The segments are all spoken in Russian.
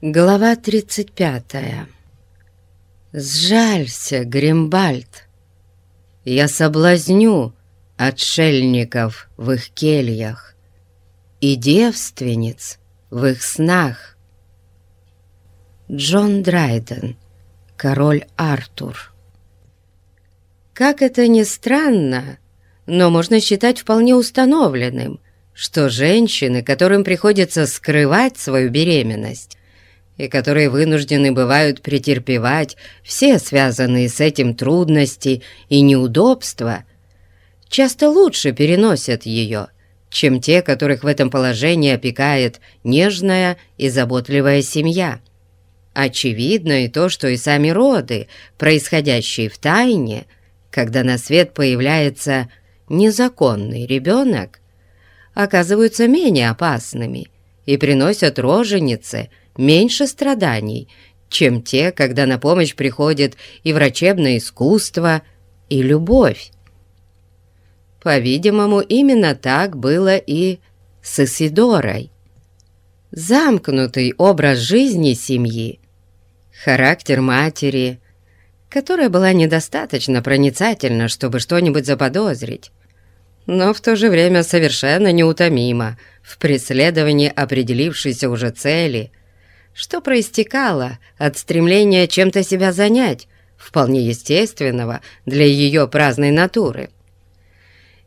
Глава 35 «Сжалься, Гримбальд, я соблазню отшельников в их кельях и девственниц в их снах». Джон Драйден, король Артур. Как это ни странно, но можно считать вполне установленным, что женщины, которым приходится скрывать свою беременность, и которые вынуждены бывают претерпевать все связанные с этим трудности и неудобства, часто лучше переносят ее, чем те, которых в этом положении опекает нежная и заботливая семья. Очевидно и то, что и сами роды, происходящие в тайне, когда на свет появляется незаконный ребенок, оказываются менее опасными и приносят роженице – меньше страданий, чем те, когда на помощь приходит и врачебное искусство, и любовь. По-видимому, именно так было и с Исидорой. Замкнутый образ жизни семьи, характер матери, которая была недостаточно проницательна, чтобы что-нибудь заподозрить, но в то же время совершенно неутомима в преследовании определившейся уже цели – что проистекало от стремления чем-то себя занять, вполне естественного для ее праздной натуры.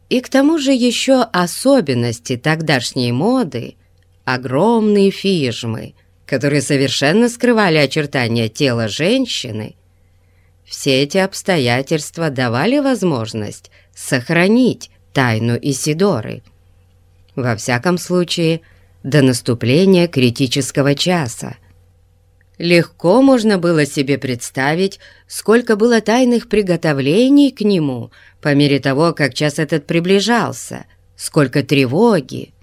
И к тому же еще особенности тогдашней моды — огромные фижмы, которые совершенно скрывали очертания тела женщины. Все эти обстоятельства давали возможность сохранить тайну Исидоры. Во всяком случае, до наступления критического часа. Легко можно было себе представить, сколько было тайных приготовлений к нему по мере того, как час этот приближался, сколько тревоги.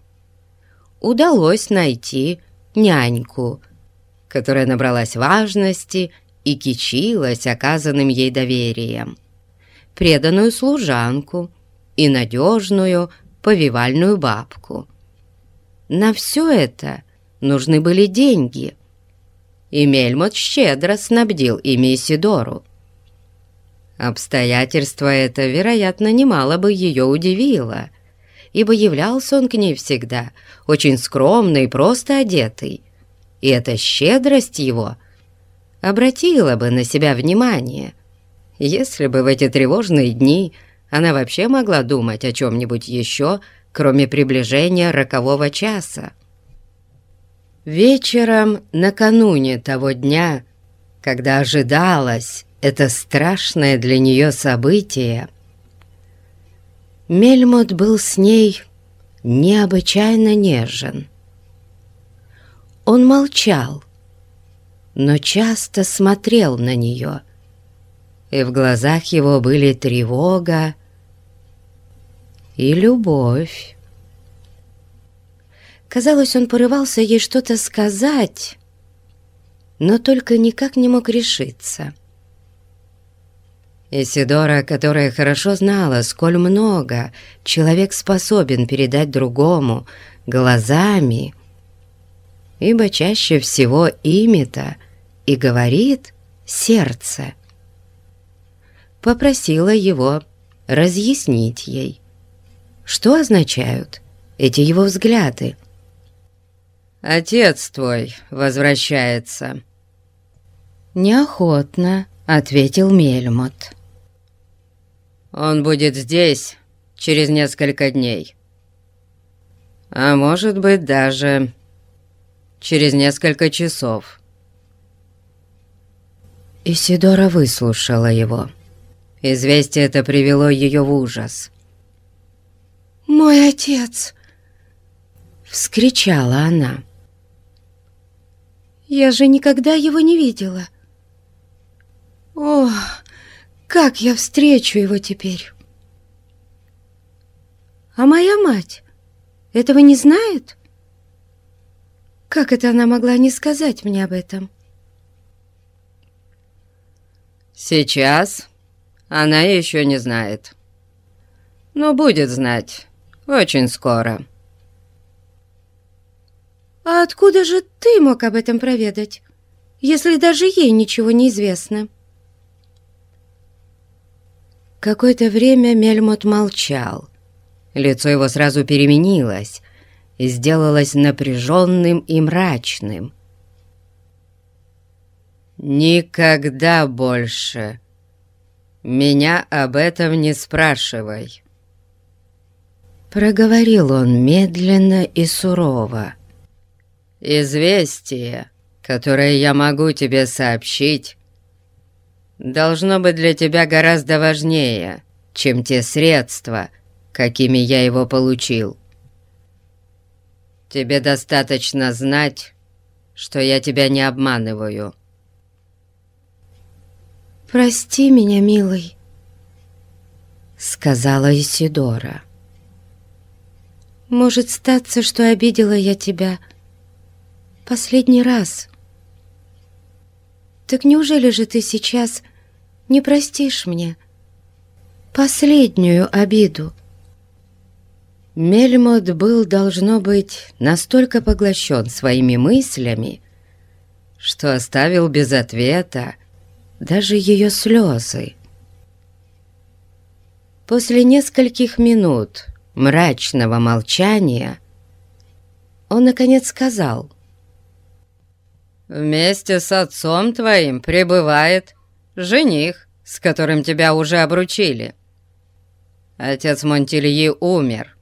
Удалось найти няньку, которая набралась важности и кичилась оказанным ей доверием, преданную служанку и надежную повивальную бабку. На все это нужны были деньги — и Мельмот щедро снабдил ими Исидору. Обстоятельство это, вероятно, немало бы ее удивило, ибо являлся он к ней всегда очень скромный и просто одетый, и эта щедрость его обратила бы на себя внимание, если бы в эти тревожные дни она вообще могла думать о чем-нибудь еще, кроме приближения рокового часа. Вечером накануне того дня, когда ожидалось это страшное для нее событие, Мельмот был с ней необычайно нежен. Он молчал, но часто смотрел на нее, и в глазах его были тревога и любовь. Казалось, он порывался ей что-то сказать, но только никак не мог решиться. Исидора, которая хорошо знала, сколь много человек способен передать другому глазами, ибо чаще всего ими-то и говорит сердце, попросила его разъяснить ей, что означают эти его взгляды, «Отец твой возвращается». «Неохотно», — ответил Мельмот. «Он будет здесь через несколько дней. А может быть, даже через несколько часов». Исидора выслушала его. Известие это привело ее в ужас. «Мой отец!» — вскричала она. Я же никогда его не видела. О, как я встречу его теперь! А моя мать этого не знает? Как это она могла не сказать мне об этом? Сейчас она еще не знает. Но будет знать очень скоро. «А откуда же ты мог об этом проведать, если даже ей ничего не известно?» Какое-то время Мельмот молчал. Лицо его сразу переменилось и сделалось напряженным и мрачным. «Никогда больше меня об этом не спрашивай», — проговорил он медленно и сурово. «Известие, которое я могу тебе сообщить, должно быть для тебя гораздо важнее, чем те средства, какими я его получил. Тебе достаточно знать, что я тебя не обманываю». «Прости меня, милый», — сказала Исидора. «Может статься, что обидела я тебя последний раз. Так неужели же ты сейчас не простишь мне последнюю обиду?» Мельмот был, должно быть, настолько поглощен своими мыслями, что оставил без ответа даже ее слезы. После нескольких минут мрачного молчания он, наконец, сказал, «Вместе с отцом твоим прибывает жених, с которым тебя уже обручили. Отец Монтильи умер.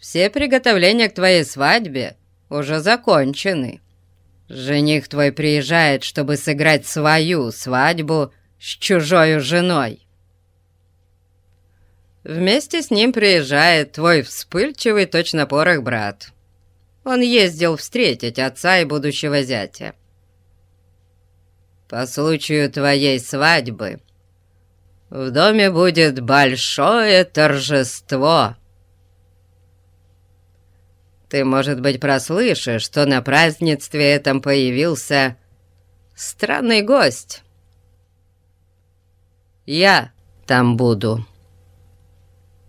Все приготовления к твоей свадьбе уже закончены». Жених твой приезжает, чтобы сыграть свою свадьбу с чужой женой. Вместе с ним приезжает твой вспыльчивый точно порох брат. Он ездил встретить отца и будущего зятя. По случаю твоей свадьбы в доме будет большое торжество. Ты, может быть, прослышишь, что на празднестве этом появился странный гость. Я там буду».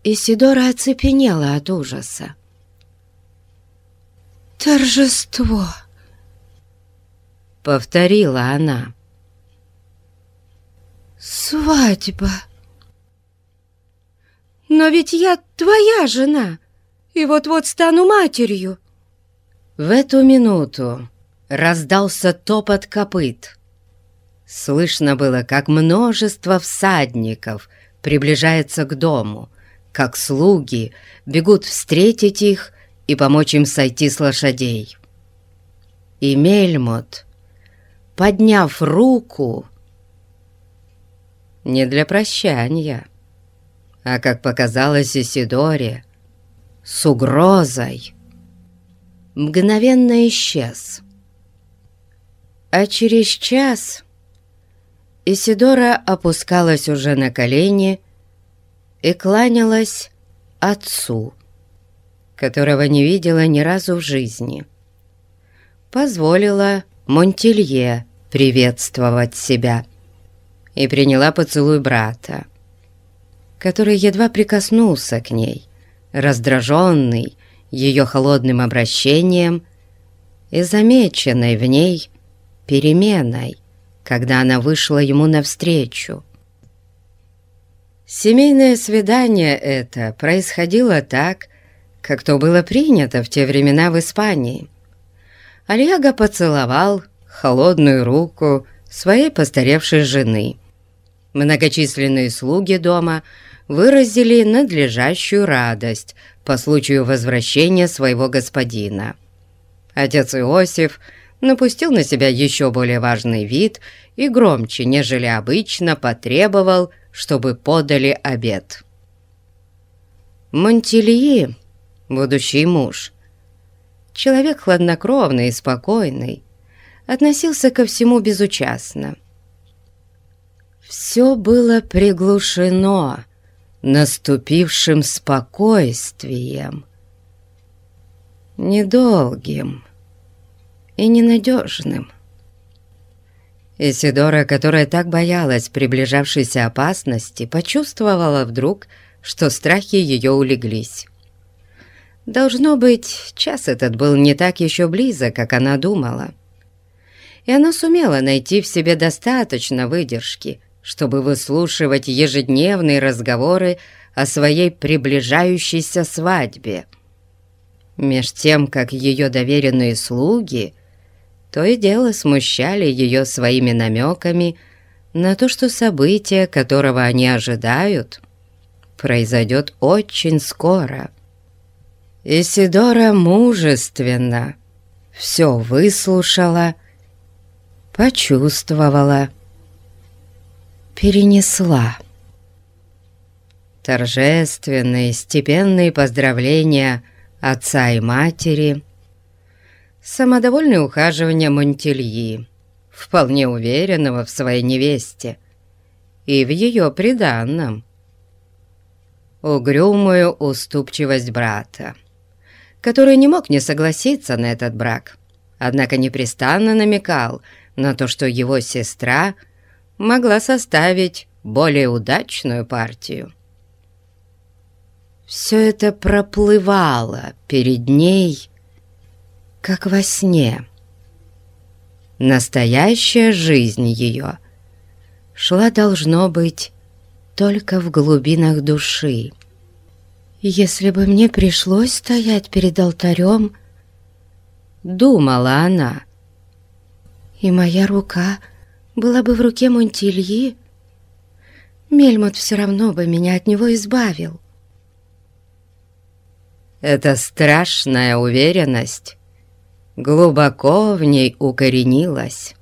Исидора оцепенела от ужаса. «Торжество!» — повторила она. «Свадьба! Но ведь я твоя жена!» и вот-вот стану матерью». В эту минуту раздался топот копыт. Слышно было, как множество всадников приближается к дому, как слуги бегут встретить их и помочь им сойти с лошадей. И Мельмот, подняв руку, не для прощания, а, как показалось Исидоре, с угрозой, мгновенно исчез. А через час Исидора опускалась уже на колени и кланялась отцу, которого не видела ни разу в жизни. Позволила Монтилье приветствовать себя и приняла поцелуй брата, который едва прикоснулся к ней, раздраженный ее холодным обращением и замеченной в ней переменой, когда она вышла ему навстречу. Семейное свидание это происходило так, как то было принято в те времена в Испании. Альяго поцеловал холодную руку своей постаревшей жены. Многочисленные слуги дома – выразили надлежащую радость по случаю возвращения своего господина. Отец Иосиф напустил на себя еще более важный вид и громче, нежели обычно, потребовал, чтобы подали обед. Монтильи, будущий муж, человек хладнокровный и спокойный, относился ко всему безучастно. Все было приглушено наступившим спокойствием, недолгим и ненадежным. Исидора, которая так боялась приближавшейся опасности, почувствовала вдруг, что страхи ее улеглись. Должно быть, час этот был не так еще близок, как она думала. И она сумела найти в себе достаточно выдержки, чтобы выслушивать ежедневные разговоры о своей приближающейся свадьбе. Меж тем, как ее доверенные слуги то и дело смущали ее своими намеками на то, что событие, которого они ожидают, произойдет очень скоро. Исидора мужественно все выслушала, почувствовала, перенесла. Торжественные, степенные поздравления отца и матери, самодовольное ухаживание Монтельи, вполне уверенного в своей невесте и в ее приданном, угрюмую уступчивость брата, который не мог не согласиться на этот брак, однако непрестанно намекал на то, что его сестра могла составить более удачную партию. Все это проплывало перед ней, как во сне. Настоящая жизнь ее шла, должно быть, только в глубинах души. «Если бы мне пришлось стоять перед алтарем, — думала она, — и моя рука была бы в руке Монтильи, Мельмот все равно бы меня от него избавил. Эта страшная уверенность глубоко в ней укоренилась.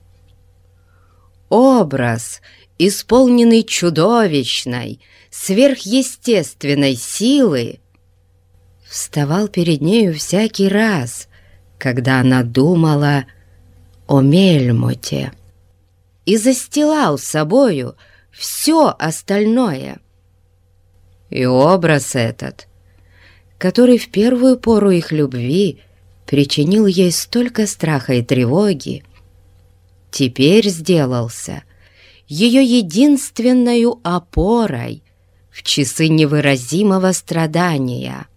Образ исполненный чудовищной, сверхъестественной силы, вставал перед нею всякий раз, когда она думала о Мельмоте и застилал собою все остальное. И образ этот, который в первую пору их любви причинил ей столько страха и тревоги, теперь сделался ее единственной опорой в часы невыразимого страдания.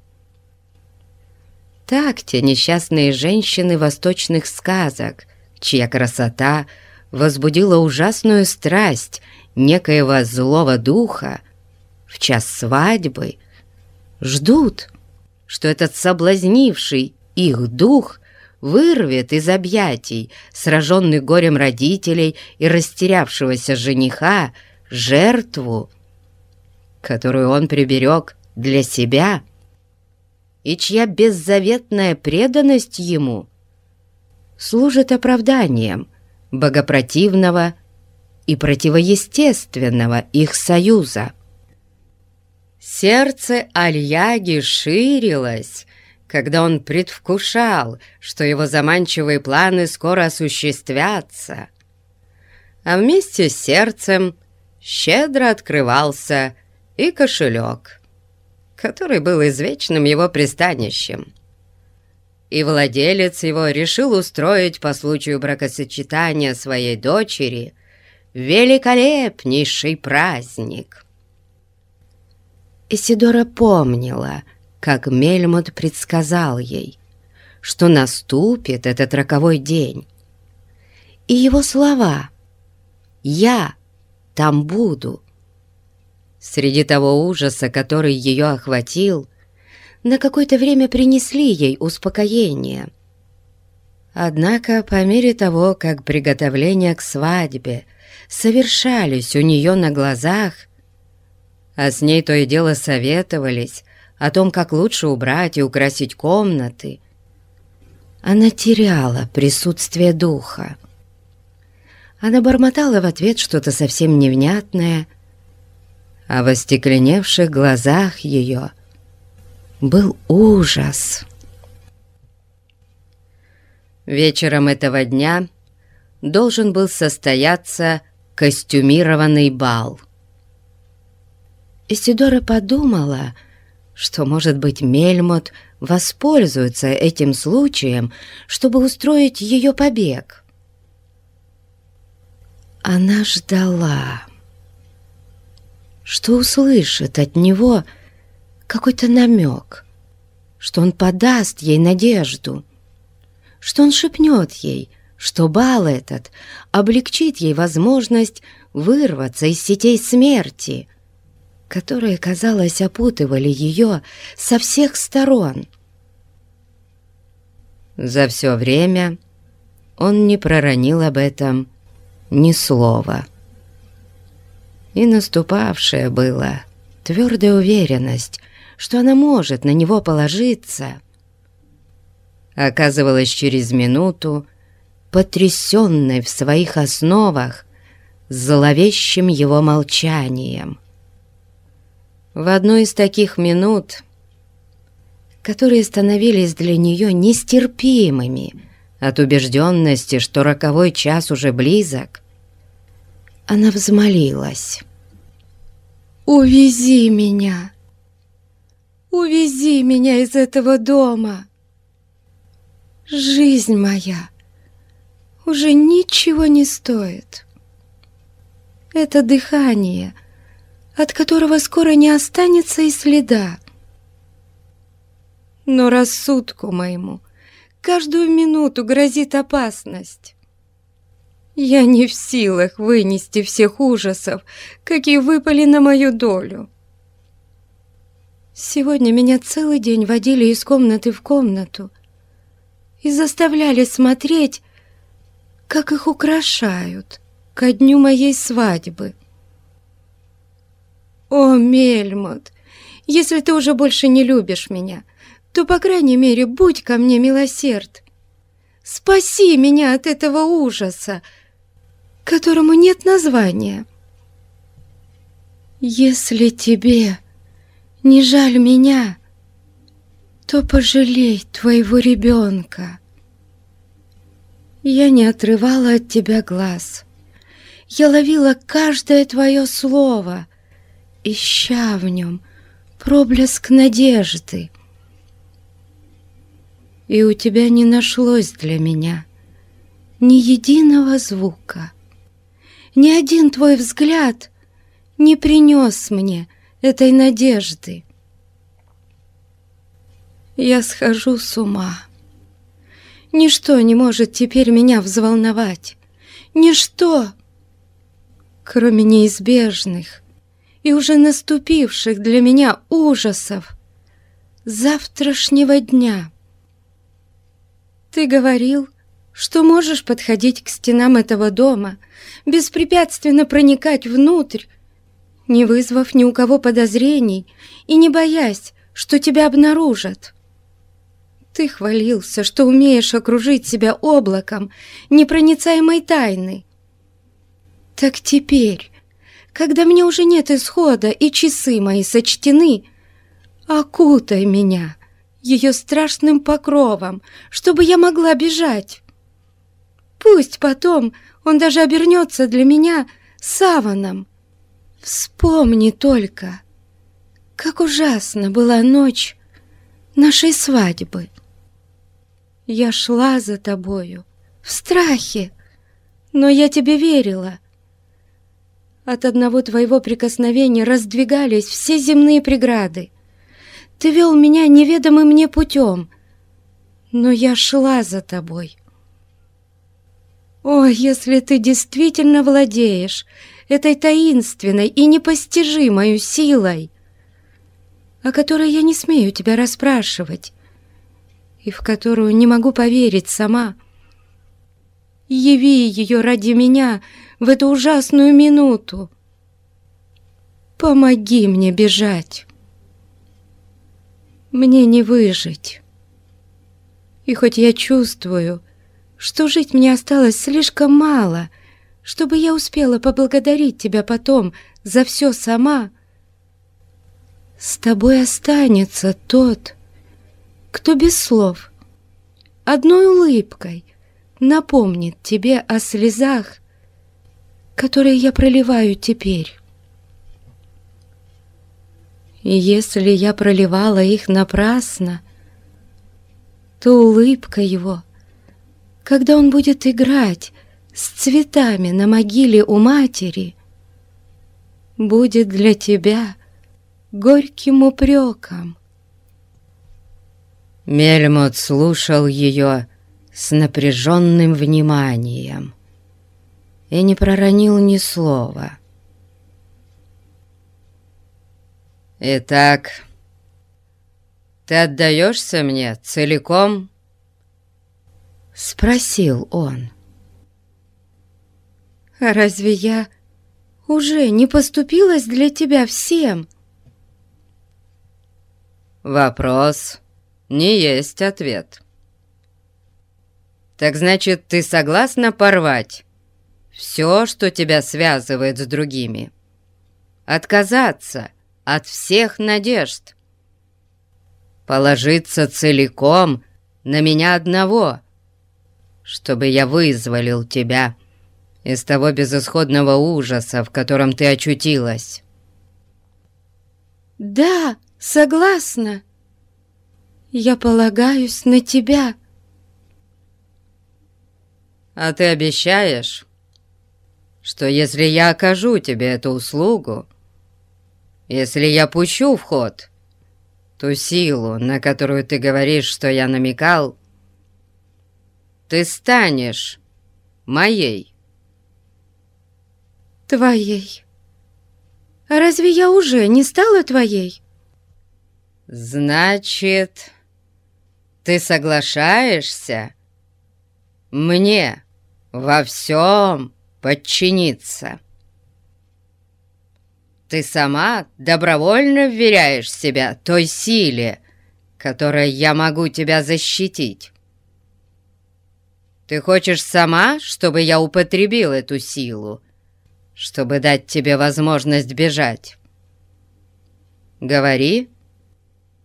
Так те несчастные женщины восточных сказок, чья красота возбудила ужасную страсть некоего злого духа, в час свадьбы ждут, что этот соблазнивший их дух вырвет из объятий сраженных горем родителей и растерявшегося жениха жертву, которую он приберег для себя, и чья беззаветная преданность ему служит оправданием богопротивного и противоестественного их союза. Сердце Альяги ширилось, когда он предвкушал, что его заманчивые планы скоро осуществятся. А вместе с сердцем щедро открывался и кошелек, который был извечным его пристанищем. И владелец его решил устроить по случаю бракосочетания своей дочери великолепнейший праздник. Исидора помнила — как Мельмот предсказал ей, что наступит этот роковой день. И его слова «Я там буду» среди того ужаса, который ее охватил, на какое-то время принесли ей успокоение. Однако по мере того, как приготовления к свадьбе совершались у нее на глазах, а с ней то и дело советовались о том, как лучше убрать и украсить комнаты, она теряла присутствие духа. Она бормотала в ответ что-то совсем невнятное, а в остекленевших глазах ее был ужас. Вечером этого дня должен был состояться костюмированный бал. Исидора подумала, что, может быть, Мельмот воспользуется этим случаем, чтобы устроить ее побег. Она ждала, что услышит от него какой-то намек, что он подаст ей надежду, что он шепнет ей, что бал этот облегчит ей возможность вырваться из сетей смерти, которые, казалось, опутывали ее со всех сторон. За все время он не проронил об этом ни слова. И наступавшая была твердая уверенность, что она может на него положиться, оказывалась через минуту потрясенной в своих основах зловещим его молчанием. В одну из таких минут, которые становились для нее нестерпимыми от убежденности, что роковой час уже близок, она взмолилась. «Увези меня! Увези меня из этого дома! Жизнь моя уже ничего не стоит. Это дыхание, от которого скоро не останется и следа. Но рассудку моему каждую минуту грозит опасность. Я не в силах вынести всех ужасов, какие выпали на мою долю. Сегодня меня целый день водили из комнаты в комнату и заставляли смотреть, как их украшают ко дню моей свадьбы. О, Мельмот, если ты уже больше не любишь меня, то, по крайней мере, будь ко мне милосерд. Спаси меня от этого ужаса, которому нет названия. Если тебе не жаль меня, то пожалей твоего ребенка. Я не отрывала от тебя глаз. Я ловила каждое твое слово, ища в нем проблеск надежды. И у тебя не нашлось для меня ни единого звука. Ни один твой взгляд не принес мне этой надежды. Я схожу с ума. Ничто не может теперь меня взволновать. Ничто, кроме неизбежных и уже наступивших для меня ужасов завтрашнего дня. Ты говорил, что можешь подходить к стенам этого дома, беспрепятственно проникать внутрь, не вызвав ни у кого подозрений и не боясь, что тебя обнаружат. Ты хвалился, что умеешь окружить себя облаком непроницаемой тайны. Так теперь, когда мне уже нет исхода и часы мои сочтены, окутай меня ее страшным покровом, чтобы я могла бежать. Пусть потом он даже обернется для меня саваном. Вспомни только, как ужасно была ночь нашей свадьбы. Я шла за тобою в страхе, но я тебе верила. От одного твоего прикосновения раздвигались все земные преграды. Ты вел меня неведомым мне путем, но я шла за тобой. О, если ты действительно владеешь этой таинственной и непостижимой силой, о которой я не смею тебя расспрашивать, и в которую не могу поверить сама, яви ее ради меня в эту ужасную минуту. Помоги мне бежать. Мне не выжить. И хоть я чувствую, что жить мне осталось слишком мало, чтобы я успела поблагодарить тебя потом за все сама. С тобой останется тот, кто без слов, одной улыбкой напомнит тебе о слезах, которые я проливаю теперь. Если я проливала их напрасно, то улыбка его когда он будет играть с цветами на могиле у матери, будет для тебя горьким упреком. Мельмот слушал ее с напряженным вниманием и не проронил ни слова. «Итак, ты отдаешься мне целиком?» — спросил он. «А разве я уже не поступилась для тебя всем?» «Вопрос не есть ответ». «Так значит, ты согласна порвать все, что тебя связывает с другими? Отказаться от всех надежд?» положиться целиком на меня одного, чтобы я вызволил тебя из того безысходного ужаса, в котором ты очутилась. «Да, согласна. Я полагаюсь на тебя». «А ты обещаешь, что если я окажу тебе эту услугу, если я пущу в ход ту силу, на которую ты говоришь, что я намекал, ты станешь моей. Твоей. А разве я уже не стала твоей? Значит, ты соглашаешься мне во всем подчиниться? Ты сама добровольно вверяешь себя той силе, которой я могу тебя защитить. Ты хочешь сама, чтобы я употребил эту силу, чтобы дать тебе возможность бежать? Говори,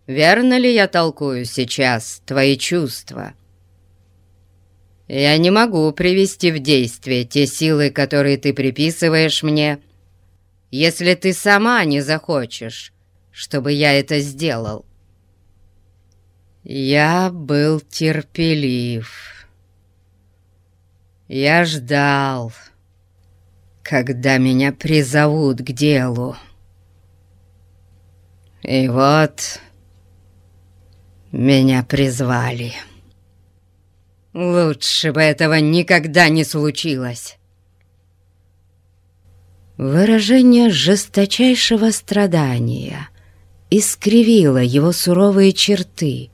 верно ли я толкую сейчас твои чувства? Я не могу привести в действие те силы, которые ты приписываешь мне, — если ты сама не захочешь, чтобы я это сделал. Я был терпелив. Я ждал, когда меня призовут к делу. И вот меня призвали. Лучше бы этого никогда не случилось. Выражение жесточайшего страдания искривило его суровые черты.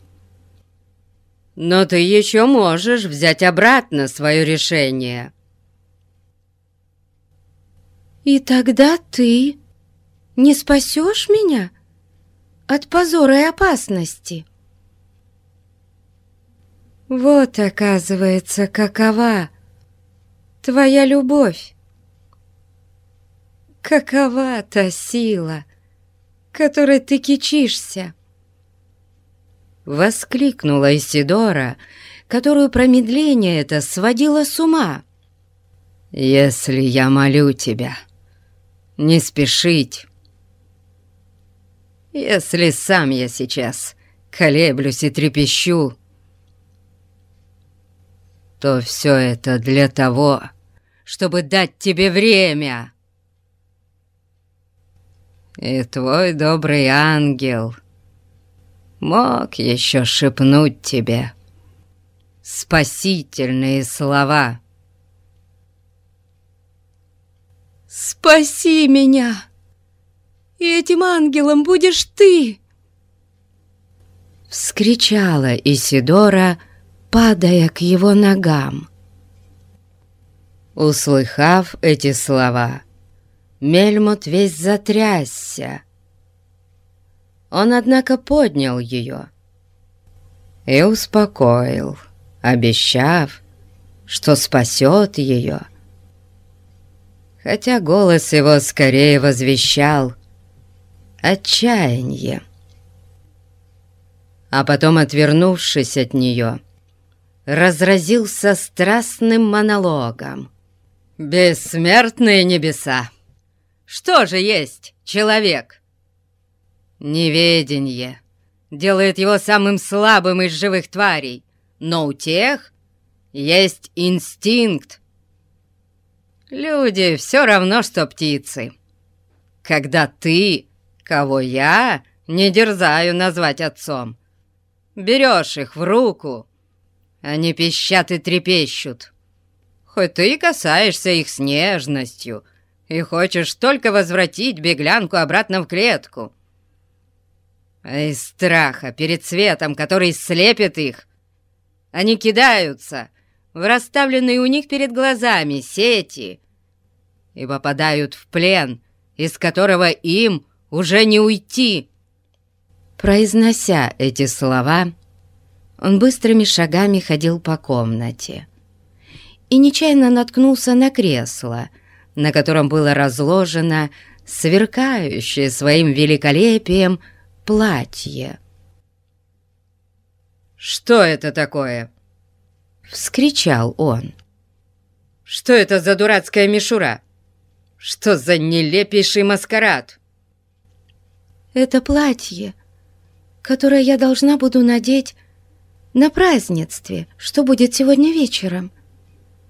«Но ты еще можешь взять обратно свое решение». «И тогда ты не спасешь меня от позора и опасности?» «Вот, оказывается, какова твоя любовь!» Какова та сила, которой ты кичишься?» Воскликнула Исидора, которую промедление это сводило с ума. «Если я молю тебя, не спешить. Если сам я сейчас колеблюсь и трепещу, то все это для того, чтобы дать тебе время» и твой добрый ангел мог еще шепнуть тебе спасительные слова. «Спаси меня! И этим ангелом будешь ты!» Вскричала Исидора, падая к его ногам. Услыхав эти слова, Мельмут весь затрясся. Он, однако, поднял ее и успокоил, обещав, что спасет ее. Хотя голос его скорее возвещал отчаяние. А потом, отвернувшись от нее, разразился страстным монологом. «Бессмертные небеса! Что же есть человек? Неведение делает его самым слабым из живых тварей, но у тех есть инстинкт. Люди все равно, что птицы. Когда ты, кого я не дерзаю назвать отцом, берешь их в руку, они пищат и трепещут. Хоть ты и касаешься их с нежностью и хочешь только возвратить беглянку обратно в клетку. А из страха перед светом, который слепит их, они кидаются в расставленные у них перед глазами сети и попадают в плен, из которого им уже не уйти. Произнося эти слова, он быстрыми шагами ходил по комнате и нечаянно наткнулся на кресло, на котором было разложено сверкающее своим великолепием платье. «Что это такое?» — вскричал он. «Что это за дурацкая мишура? Что за нелепейший маскарад?» «Это платье, которое я должна буду надеть на празднестве, что будет сегодня вечером»,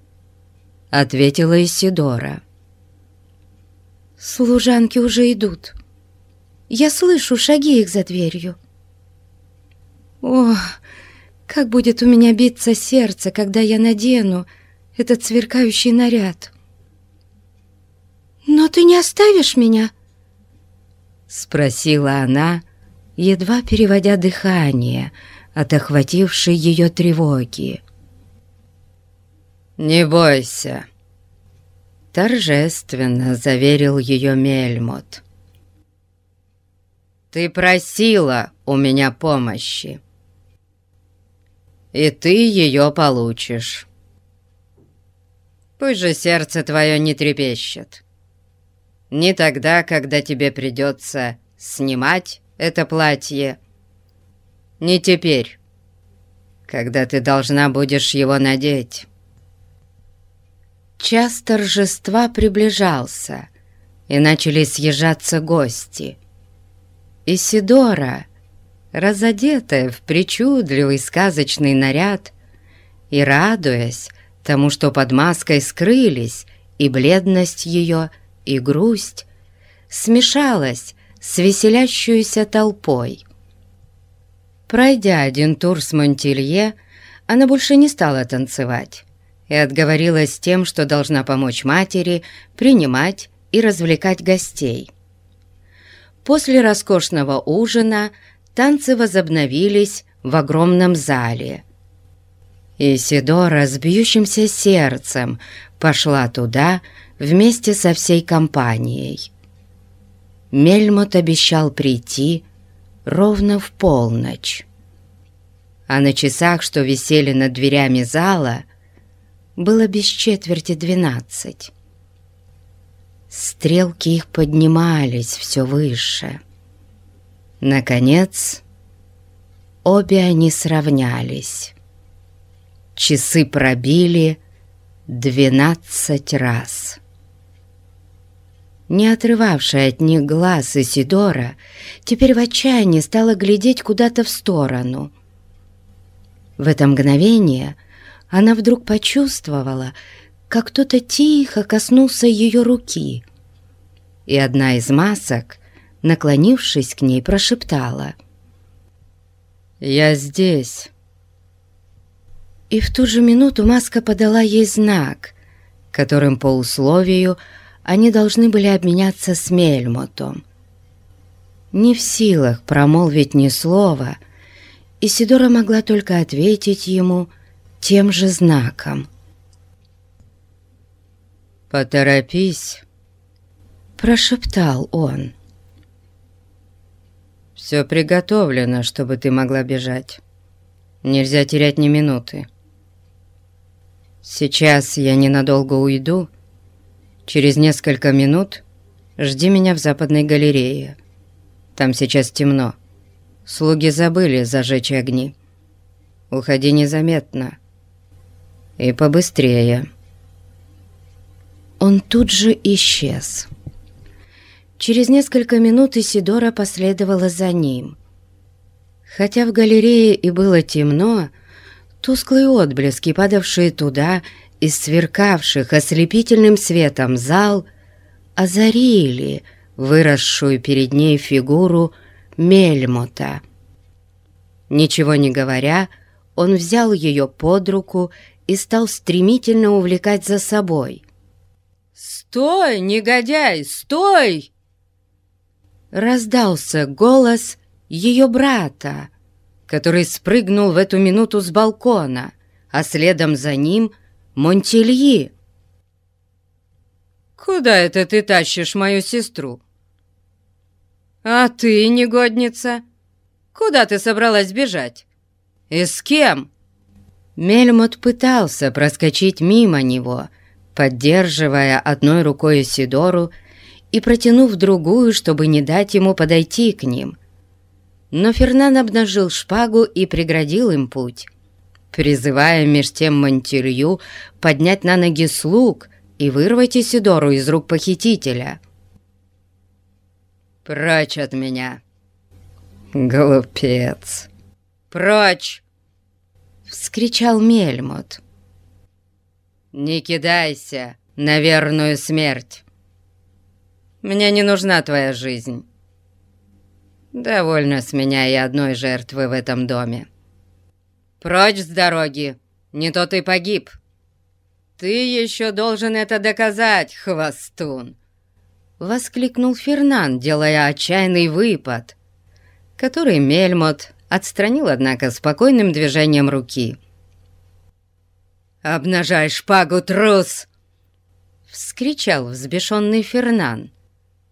— ответила Исидора. «Служанки уже идут. Я слышу шаги их за дверью». «О, как будет у меня биться сердце, когда я надену этот сверкающий наряд!» «Но ты не оставишь меня?» Спросила она, едва переводя дыхание от охватившей ее тревоги. «Не бойся», — торжественно заверил ее Мельмот. «Ты просила у меня помощи, и ты ее получишь. Пусть же сердце твое не трепещет. Не тогда, когда тебе придется снимать это платье, не теперь, когда ты должна будешь его надеть». Час торжества приближался, и начали съезжаться гости. Исидора, разодетая в причудливый сказочный наряд и радуясь тому, что под маской скрылись и бледность ее, и грусть, смешалась с веселящуюся толпой. Пройдя один тур с Монтелье, она больше не стала танцевать и отговорилась тем, что должна помочь матери принимать и развлекать гостей. После роскошного ужина танцы возобновились в огромном зале. Исидора с бьющимся сердцем пошла туда вместе со всей компанией. Мельмот обещал прийти ровно в полночь. А на часах, что висели над дверями зала, было без четверти двенадцать. Стрелки их поднимались все выше. Наконец, обе они сравнялись. Часы пробили двенадцать раз. Не отрывавшая от них глаз Исидора, теперь в отчаянии стала глядеть куда-то в сторону. В это мгновение она вдруг почувствовала, как кто-то тихо коснулся ее руки, и одна из масок, наклонившись к ней, прошептала «Я здесь». И в ту же минуту маска подала ей знак, которым по условию они должны были обменяться с Мельмотом. Не в силах промолвить ни слова, Исидора могла только ответить ему тем же знаком. «Поторопись», — прошептал он. «Все приготовлено, чтобы ты могла бежать. Нельзя терять ни минуты. Сейчас я ненадолго уйду. Через несколько минут жди меня в западной галерее. Там сейчас темно. Слуги забыли зажечь огни. Уходи незаметно. И побыстрее. Он тут же исчез. Через несколько минут Исидора последовала за ним. Хотя в галерее и было темно, Тусклые отблески, падавшие туда из сверкавших ослепительным светом зал, озарили выросшую перед ней фигуру Мельмота. Ничего не говоря, он взял ее под руку и стал стремительно увлекать за собой. «Стой, негодяй, стой!» Раздался голос ее брата, который спрыгнул в эту минуту с балкона, а следом за ним Монтельи. «Куда это ты тащишь мою сестру?» «А ты, негодница, куда ты собралась бежать? И с кем?» Мельмот пытался проскочить мимо него, поддерживая одной рукой Сидору и протянув другую, чтобы не дать ему подойти к ним. Но Фернан обнажил шпагу и преградил им путь, призывая меж тем Монтилью поднять на ноги слуг и вырвать Исидору из рук похитителя. «Прочь от меня!» «Глупец!» «Прочь!» — вскричал Мельмот. «Не кидайся на верную смерть!» Мне не нужна твоя жизнь. Довольно с меня и одной жертвы в этом доме. Прочь с дороги, не то ты погиб. Ты еще должен это доказать, хвостун!» Воскликнул Фернан, делая отчаянный выпад, который Мельмот отстранил, однако, спокойным движением руки. «Обнажай шпагу, трус!» — вскричал взбешенный Фернан.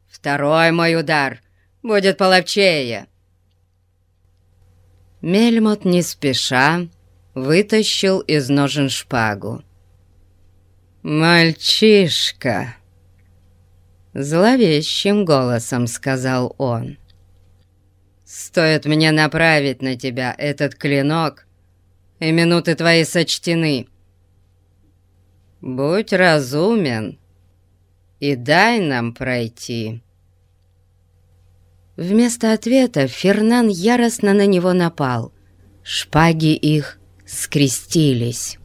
Второй мой удар будет половчее!» Мельмот не спеша вытащил из ножен шпагу. «Мальчишка!» Зловещим голосом сказал он. «Стоит мне направить на тебя этот клинок, и минуты твои сочтены. Будь разумен и дай нам пройти». Вместо ответа Фернан яростно на него напал. Шпаги их скрестились.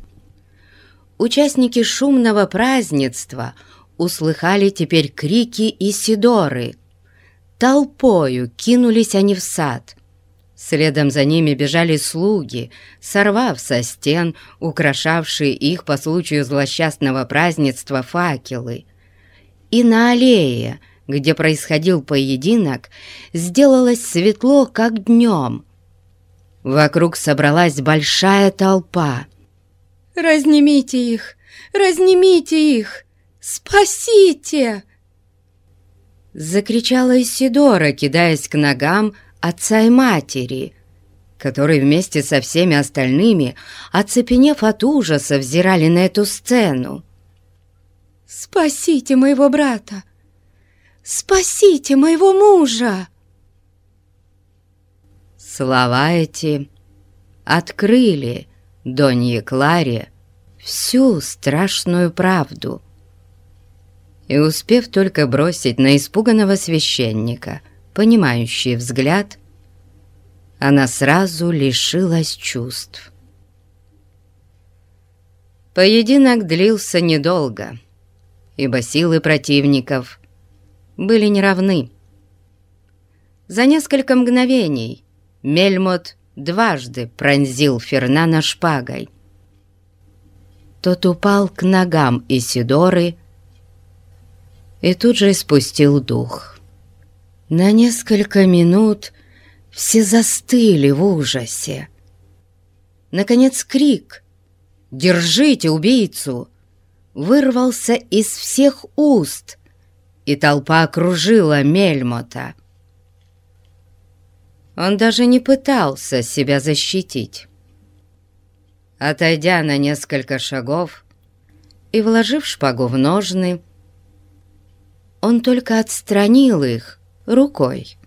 Участники шумного празднества услыхали теперь крики Исидоры. Толпою кинулись они в сад. Следом за ними бежали слуги, сорвав со стен, украшавшие их по случаю злосчастного празднества факелы. И на аллее – где происходил поединок, сделалось светло, как днем. Вокруг собралась большая толпа. «Разнимите их! Разнимите их! Спасите!» Закричала Исидора, кидаясь к ногам отца и матери, которые вместе со всеми остальными, оцепенев от ужаса, взирали на эту сцену. «Спасите моего брата! Спасите моего мужа!» Слова эти открыли Донье Кларе всю страшную правду. И успев только бросить на испуганного священника понимающий взгляд, она сразу лишилась чувств. Поединок длился недолго, ибо силы противников были неравны. За несколько мгновений Мельмот дважды пронзил Фернана шпагой. Тот упал к ногам Исидоры и тут же испустил дух. На несколько минут все застыли в ужасе. Наконец крик «Держите убийцу!» вырвался из всех уст, и толпа окружила Мельмота. Он даже не пытался себя защитить. Отойдя на несколько шагов и вложив шпагу в ножны, он только отстранил их рукой.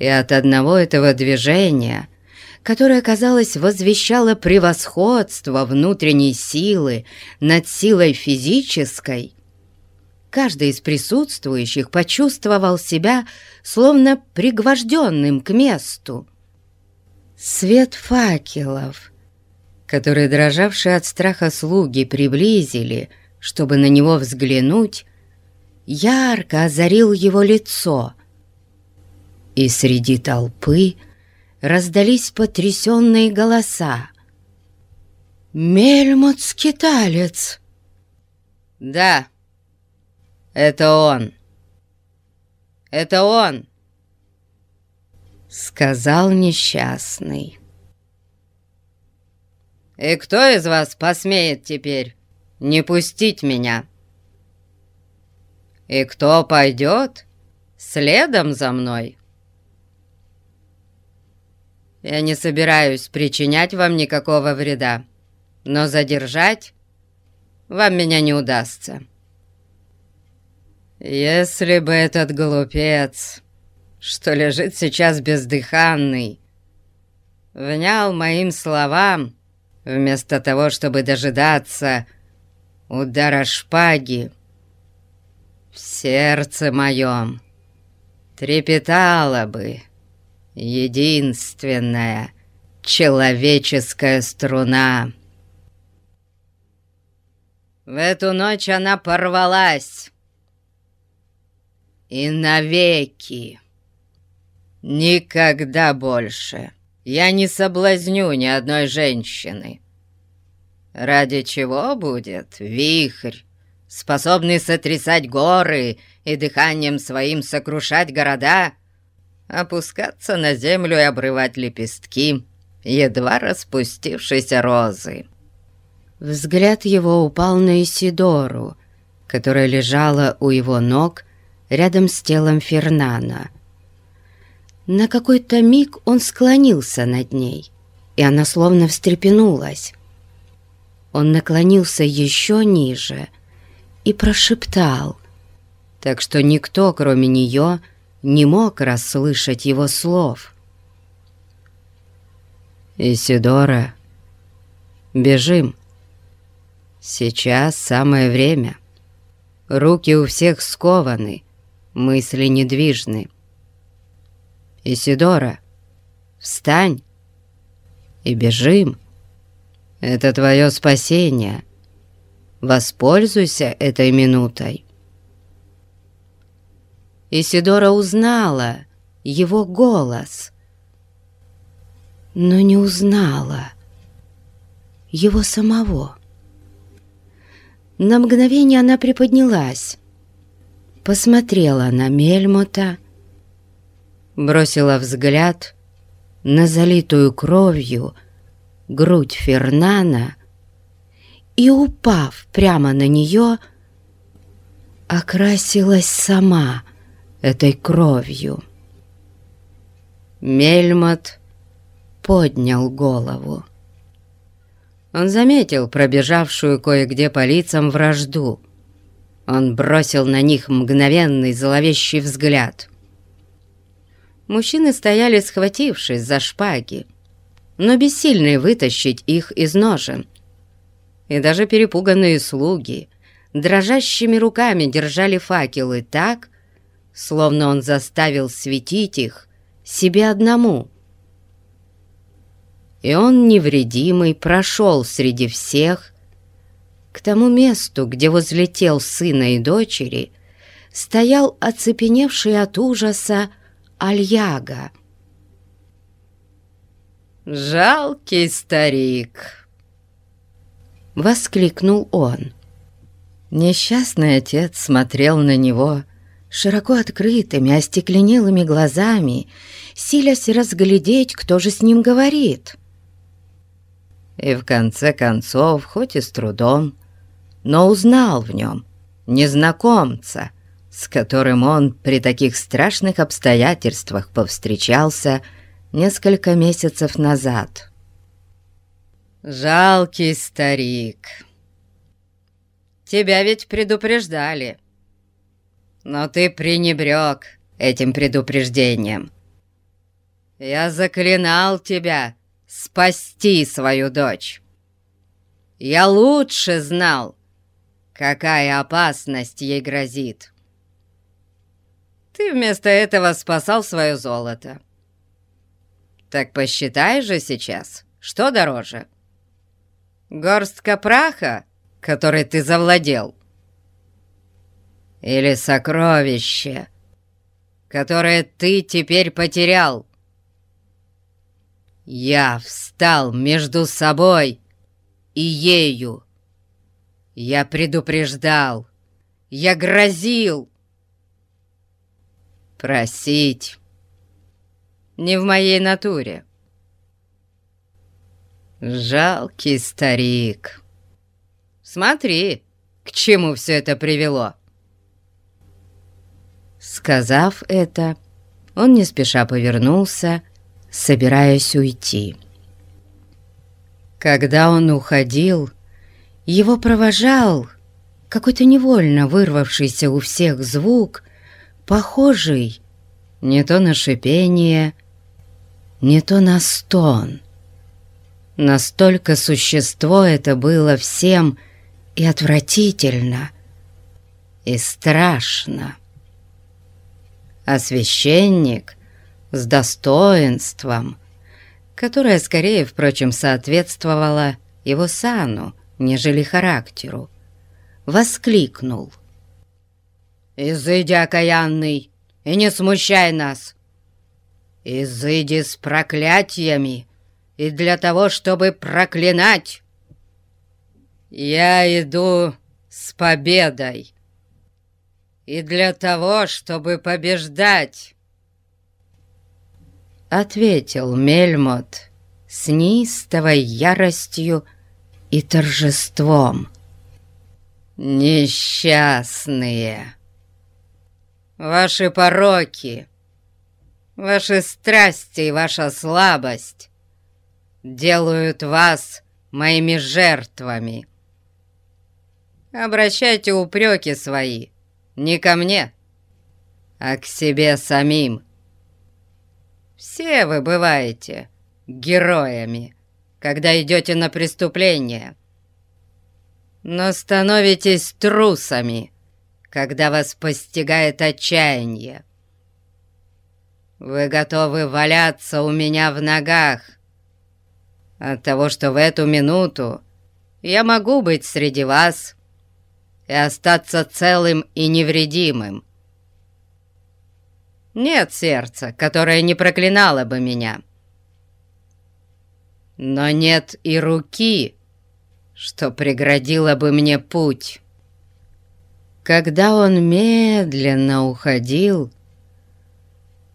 И от одного этого движения, которое, казалось, возвещало превосходство внутренней силы над силой физической, каждый из присутствующих почувствовал себя словно пригвожденным к месту. Свет факелов, которые дрожавшие от страха слуги приблизили, чтобы на него взглянуть, ярко озарил его лицо. И среди толпы раздались потрясенные голоса. «Мельмот-скиталец!» «Да, это он! Это он!» Сказал несчастный. «И кто из вас посмеет теперь не пустить меня?» «И кто пойдет следом за мной?» «Я не собираюсь причинять вам никакого вреда, но задержать вам меня не удастся». «Если бы этот глупец, что лежит сейчас бездыханный, внял моим словам, вместо того, чтобы дожидаться удара шпаги, в сердце моем трепетала бы единственная человеческая струна. В эту ночь она порвалась, и навеки, никогда больше я не соблазню ни одной женщины. Ради чего будет вихрь, способный сотрясать горы и дыханием своим сокрушать города, опускаться на землю и обрывать лепестки едва распустившейся розы. Взгляд его упал на Исидору, которая лежала у его ног рядом с телом Фернана — на какой-то миг он склонился над ней, и она словно встрепенулась. Он наклонился еще ниже и прошептал, так что никто, кроме нее, не мог расслышать его слов. «Исидора, бежим. Сейчас самое время. Руки у всех скованы, мысли недвижны. Исидора, встань и бежим. Это твое спасение. Воспользуйся этой минутой. Исидора узнала его голос, но не узнала его самого. На мгновение она приподнялась, посмотрела на Мельмота бросила взгляд на залитую кровью грудь Фернана и, упав прямо на нее, окрасилась сама этой кровью. Мельмот поднял голову. Он заметил пробежавшую кое-где по лицам вражду. Он бросил на них мгновенный зловещий взгляд — Мужчины стояли, схватившись за шпаги, но бессильные вытащить их из ножен. И даже перепуганные слуги дрожащими руками держали факелы так, словно он заставил светить их себе одному. И он невредимый прошел среди всех к тому месту, где возле тел сына и дочери стоял оцепеневший от ужаса Альяга. «Жалкий старик!» — воскликнул он. Несчастный отец смотрел на него широко открытыми, остекленелыми глазами, силясь разглядеть, кто же с ним говорит. И в конце концов, хоть и с трудом, но узнал в нем незнакомца, с которым он при таких страшных обстоятельствах повстречался несколько месяцев назад. «Жалкий старик! Тебя ведь предупреждали, но ты пренебрег этим предупреждением. Я заклинал тебя спасти свою дочь. Я лучше знал, какая опасность ей грозит». Ты вместо этого спасал свое золото. Так посчитай же сейчас, что дороже? Горстка праха, который ты завладел? Или сокровище, которое ты теперь потерял? Я встал между собой и ею. Я предупреждал, я грозил. Просить не в моей натуре. Жалкий старик. Смотри, к чему все это привело. Сказав это, он не спеша повернулся, собираясь уйти. Когда он уходил, его провожал какой-то невольно вырвавшийся у всех звук, похожий не то на шипение, не то на стон. Настолько существо это было всем и отвратительно, и страшно. А священник с достоинством, которое скорее, впрочем, соответствовало его сану, нежели характеру, воскликнул. «Изыди, окаянный, и не смущай нас! Изыди с проклятиями и для того, чтобы проклинать! Я иду с победой и для того, чтобы побеждать!» Ответил Мельмот с неистовой яростью и торжеством. «Несчастные! Ваши пороки, ваши страсти и ваша слабость делают вас моими жертвами. Обращайте упреки свои не ко мне, а к себе самим. Все вы бываете героями, когда идете на преступление, но становитесь трусами, когда вас постигает отчаяние. Вы готовы валяться у меня в ногах от того, что в эту минуту я могу быть среди вас и остаться целым и невредимым. Нет сердца, которое не проклинало бы меня. Но нет и руки, что преградило бы мне путь. Когда он медленно уходил,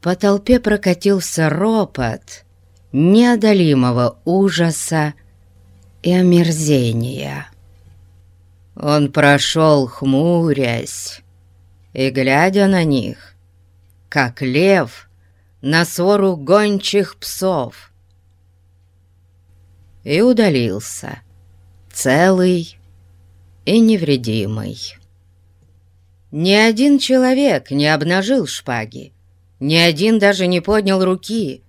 по толпе прокатился ропот неодолимого ужаса и омерзения. Он прошел, хмурясь, и, глядя на них, как лев на свору гончих псов, и удалился, целый и невредимый. Ни один человек не обнажил шпаги, ни один даже не поднял руки.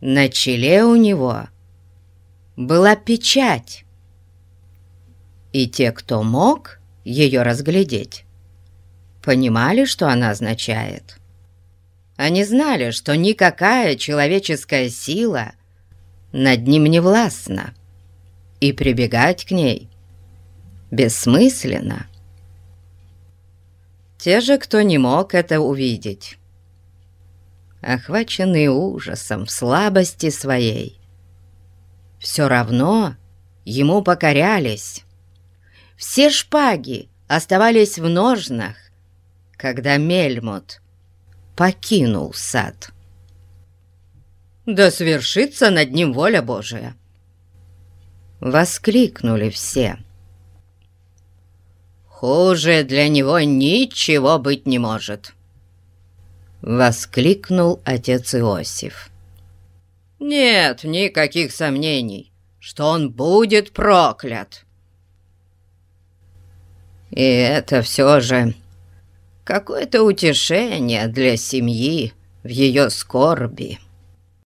На челе у него была печать, и те, кто мог ее разглядеть, понимали, что она означает. Они знали, что никакая человеческая сила над ним не властна, и прибегать к ней бессмысленно. Те же, кто не мог это увидеть, охваченные ужасом в слабости своей, все равно ему покорялись. Все шпаги оставались в ножнах, когда Мельмут покинул сад. «Да свершится над ним воля Божия!» Воскликнули все. Хуже для него ничего быть не может!» Воскликнул отец Иосиф. «Нет никаких сомнений, что он будет проклят!» «И это все же какое-то утешение для семьи в ее скорби!»